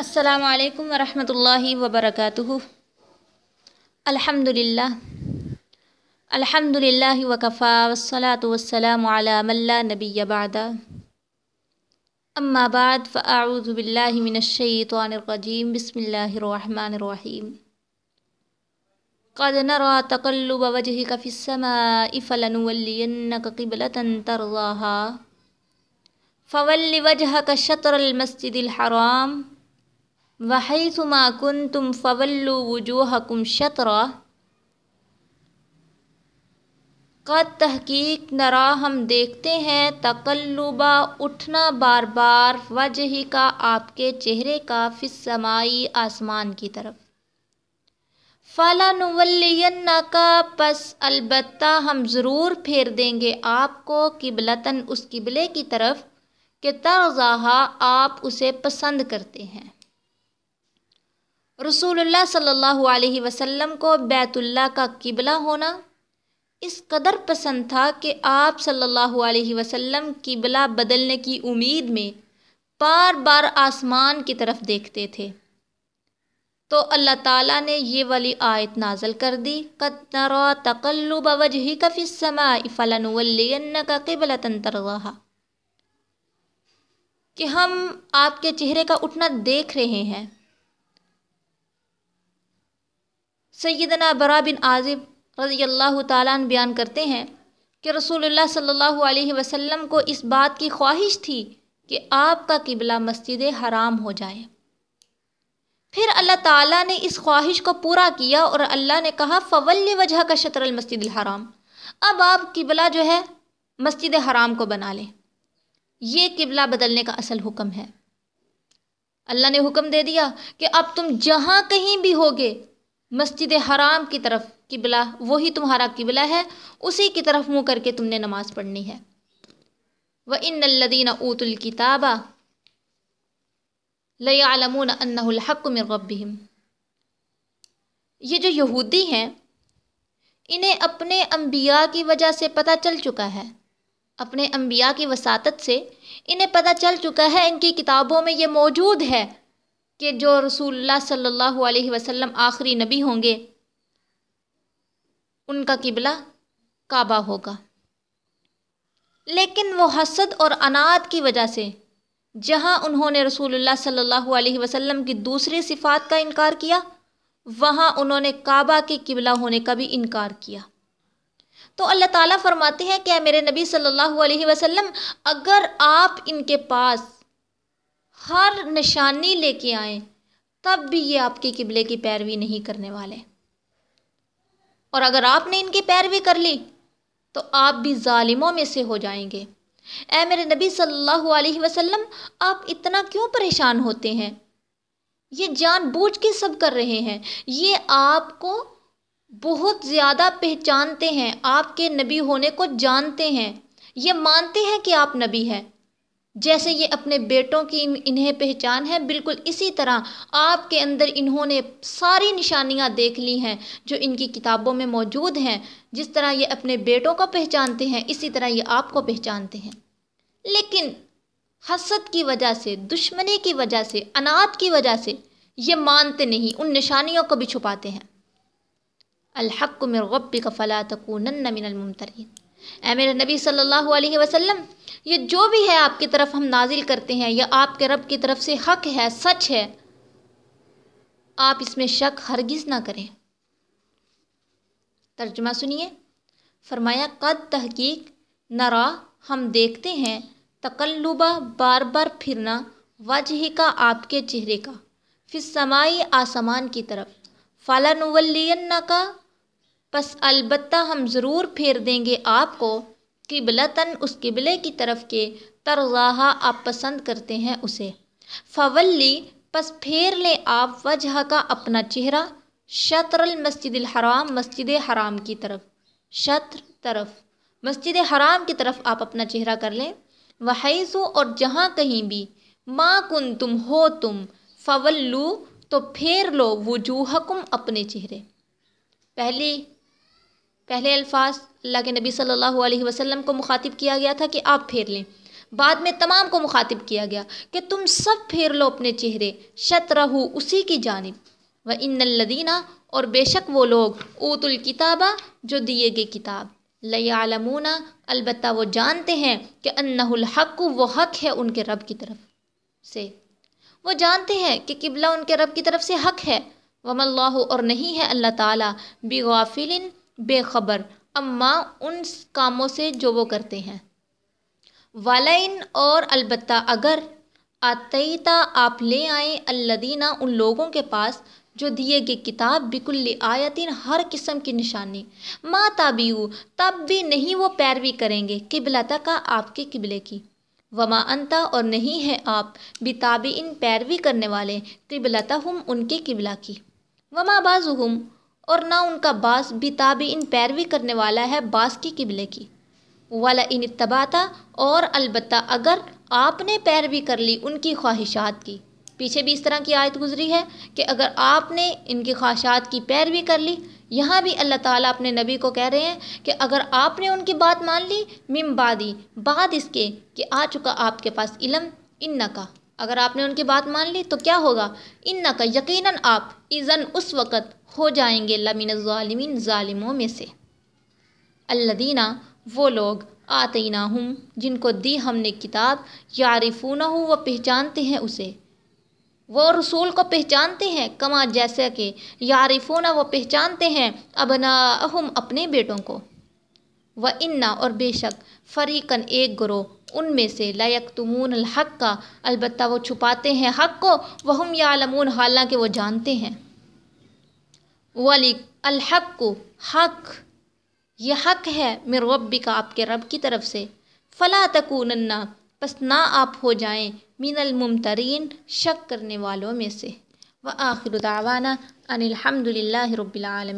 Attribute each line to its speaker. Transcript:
Speaker 1: السلام علیکم ورحمۃ اللہ وبرکاتہ۔ الحمد للہ الحمد للہ وکفا والصلاة والسلام علی من لا نبی بعد۔ اما بعد، فاعوذ باللہ من الشیطان الرجیم۔ بسم اللہ الرحمن الرحیم۔ قد نرى تقلب وجهك في السماء فلنولينك قبلة ترضاها۔ فول وجهك شطر المسجد الحرام۔ وحيث ما كنتم فولوا وجوهكم شطرا قد تحقیق نرا ہم دیکھتے ہیں تقلبہ اٹھنا بار بار وجہ کا آپ کے چہرے کا فی السمائی آسمان کی طرف۔ فلا نولین کا پس البتہ ہم ضرور پھیر دیں گے آپ کو قبلتاً اس قبلے کی طرف کہ ترضاہا آپ اسے پسند کرتے ہیں۔ رسول اللہ صلی اللہ علیہ وسلم کو بیت اللہ کا قبلہ ہونا اس قدر پسند تھا کہ آپ صلی اللہ علیہ وسلم قبلہ بدلنے کی امید میں بار بار آسمان کی طرف دیکھتے تھے۔ تو اللہ تعالیٰ نے یہ والی آیت نازل کر دی، قد نرا تقلب وجهك في السماء فلنولينك قبلة ترضاها کہ ہم آپ کے چہرے کا اٹھنا دیکھ رہے ہیں۔ سیدنا برا بن عازب رضی اللہ تعالیٰ عنہ بیان کرتے ہیں کہ رسول اللہ صلی اللہ علیہ وسلم کو اس بات کی خواہش تھی کہ آپ کا قبلہ مسجد حرام ہو جائے۔ پھر اللہ تعالیٰ نے اس خواہش کو پورا کیا اور اللہ نے کہا، فول وجہ کا شطر المسجد الحرام۔ اب آپ قبلہ جو ہے مسجد حرام کو بنا لیں۔ یہ قبلہ بدلنے کا اصل حکم ہے۔ اللہ نے حکم دے دیا کہ اب تم جہاں کہیں بھی ہوگے مسجد حرام کی طرف قبلہ، وہی تمہارا قبلہ ہے، اسی کی طرف منہ کر کے تم نے نماز پڑھنی ہے۔ وہ ان الدین اوت الکتابہ لَيَعْلَمُونَ أَنَّهُ الْحَقُّ مِنْ یہ جو یہودی ہیں، انہیں اپنے انبیاء کی وجہ سے پتہ چل چکا ہے۔ اپنے انبیاء کی وساطت سے انہیں پتہ چل چکا ہے ان کی کتابوں میں یہ موجود ہے۔ کہ جو رسول اللہ صلی اللہ علیہ وسلم آخری نبی ہوں گے، ان کا قبلہ کعبہ ہوگا۔ لیکن وہ حسد اور اناد کی وجہ سے، جہاں انہوں نے رسول اللہ صلی اللہ علیہ وسلم کی دوسری صفات کا انکار کیا، وہاں انہوں نے کعبہ کے قبلہ ہونے کا بھی انکار کیا۔ تو اللہ تعالیٰ فرماتے ہیں کہ میرے نبی صلی اللہ علیہ وسلم، اگر آپ ان کے پاس ہر نشانی لے کے آئیں، تب بھی یہ آپ کے قبلے کی پیروی نہیں کرنے والے۔ اور اگر آپ نے ان کی پیروی کر لی، تو آپ بھی ظالموں میں سے ہو جائیں گے۔ اے میرے نبی صلی اللہ علیہ وسلم، آپ اتنا کیوں پریشان ہوتے ہیں؟ یہ جان بوجھ کے سب کر رہے ہیں۔ یہ آپ کو بہت زیادہ پہچانتے ہیں، آپ کے نبی ہونے کو جانتے ہیں۔ یہ مانتے ہیں کہ آپ نبی ہیں۔ جیسے یہ اپنے بیٹوں کی انہیں پہچان ہے، بالکل اسی طرح آپ کے اندر انہوں نے ساری نشانیاں دیکھ لی ہیں جو ان کی کتابوں میں موجود ہیں۔ جس طرح یہ اپنے بیٹوں کو پہچانتے ہیں، اسی طرح یہ آپ کو پہچانتے ہیں۔ لیکن حسد کی وجہ سے، دشمنی کی وجہ سے انات کی وجہ سے یہ مانتے نہیں، ان نشانیوں کو بھی چھپاتے ہیں۔ الحق من ربک فلا تکونن من الممترین۔ اے میرے نبی صلی اللہ علیہ وسلم، یہ جو بھی ہے آپ کی طرف ہم نازل کرتے ہیں، یا آپ کے رب کی طرف سے حق ہے، سچ ہے، آپ اس میں شک ہرگز نہ کریں۔ ترجمہ سنیے۔ فرمایا، قد تحقیق، نرا، ہم دیکھتے ہیں تقلبہ بار بار پھرنا، وجہ کا آپ کے چہرے کا پھر سمائی آسمان کی طرف فلاں کا پس البتہ ہم ضرور پھیر دیں گے آپ کو قبلتاً اس قبلے کی طرف کے ترغاہ آپ پسند کرتے ہیں اسے۔ فولی، پس پھیر لیں آپ وجہ کا اپنا چہرہ شطر المسجد الحرام، مسجد حرام کی طرف۔ شطر طرف۔ مسجد حرام کی طرف آپ اپنا چہرہ کر لیں۔ وحیثو اور جہاں کہیں بھی ماں کن تم ہو تم۔ فولو، تو پھیر لو وجوہکم اپنے چہرے۔ پہلی پہلے الفاظ اللہ کے نبی صلی اللہ علیہ وسلم کو مخاطب کیا گیا تھا کہ آپ پھیر لیں۔ بعد میں تمام کو مخاطب کیا گیا کہ تم سب پھیر لو اپنے چہرے شت رہو اسی کی جانب۔ و ان الدینہ اور بے شک وہ لوگ اوت الکتابہ جو دیے گئے کتاب۔ لیعلمون البتہ وہ جانتے ہیں کہ انہ الحق، وہ حق ہے ان کے رب کی طرف سے۔ وہ جانتے ہیں کہ قبلہ ان کے رب کی طرف سے حق ہے۔ وم اللہ اور نہیں ہے اللہ تعالیٰ بغافل بے خبر، اما ان کاموں سے جو وہ کرتے ہیں۔ والین اور البتہ اگر آتیتا آپ لے آئیں الدینہ ان لوگوں کے پاس جو دیے گئے کتاب بکل آیتین ہر قسم کی نشانی۔ ماں تابیو تب بھی نہیں وہ پیروی کریں گے قبلتا کا آپ کے قبلے کی۔ وما انتا اور نہیں ہے آپ بتابی ان پیروی کرنے والے قبلتا ہم ان کے قبلہ کی۔ وما باز اور نہ ان کا باس بتابی ان پیروی کرنے والا ہے باس کی قبلے کی۔ والا ان اتباتا اور البتہ اگر آپ نے پیروی کر لی ان کی خواہشات کی۔ پیچھے بھی اس طرح کی آیت گزری ہے کہ اگر آپ نے ان کی خواہشات کی پیروی کر لی، یہاں بھی اللہ تعالیٰ اپنے نبی کو کہہ رہے ہیں کہ اگر آپ نے ان کی بات مان لی مم بادی بعد اس کے کہ آ چکا آپ کے پاس علم ان کا اگر آپ نے ان کی بات مان لی تو کیا ہوگا؟ ان و انا اور بے شک فریقن ایک گروہ، ان میں سے لیک تمون الحق کا البتہ وہ چھپاتے ہیں حق کو وہ ہم یا حالانکہ وہ جانتے ہیں۔ ولی الحق کو حق، یہ حق ہے میر ربی کا آپ کے رب کی طرف سے۔ فلا تکونن پس نہ آپ ہو جائیں من الممترین، شک کرنے والوں میں سے۔ و آخر دعوانا ان الحمد للہ رب العالمین